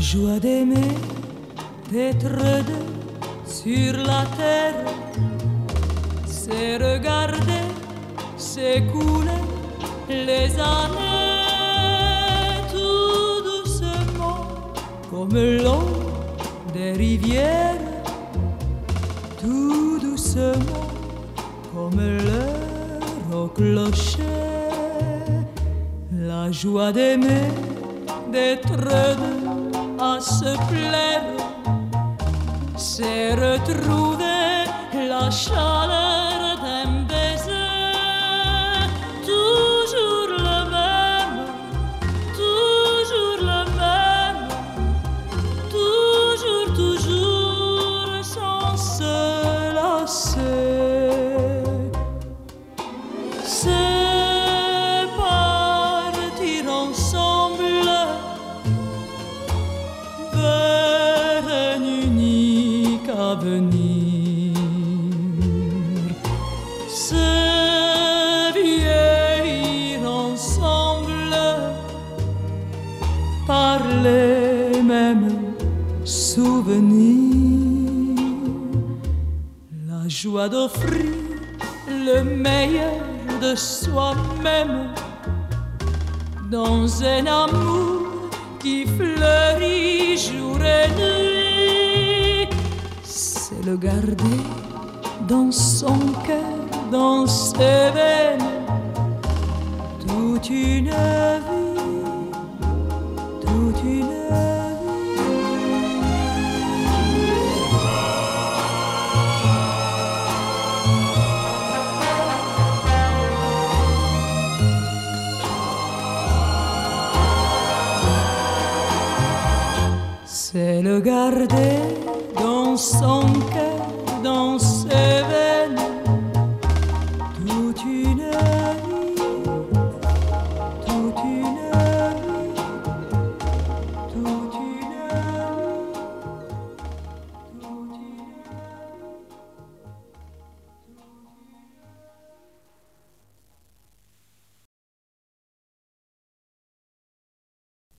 joie d'aimer, d'être deux sur la terre, c'est regarder s'écouler les années tout doucement comme l'eau des rivières, tout doucement comme l'heure au clocher, la joie d'aimer, d'être deux à se plaire, c'est retrouver la chaleur C'est vieillir ensemble par les mêmes souvenirs. La joie d'offrir le meilleur de soi-même dans un amour qui fleurit jour et nuit. C'est le garder dans son cœur, dans ses veines, toute une vie, toute une vie. C'est le garder dans son cœur, dans